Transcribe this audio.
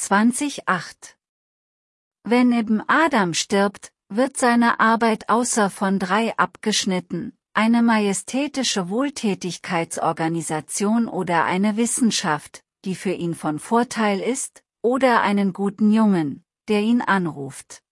20,8. Wenn eben Adam stirbt, wird seine Arbeit außer von drei abgeschnitten, eine majestätische Wohltätigkeitsorganisation oder eine Wissenschaft, die für ihn von Vorteil ist, oder einen guten Jungen, der ihn anruft.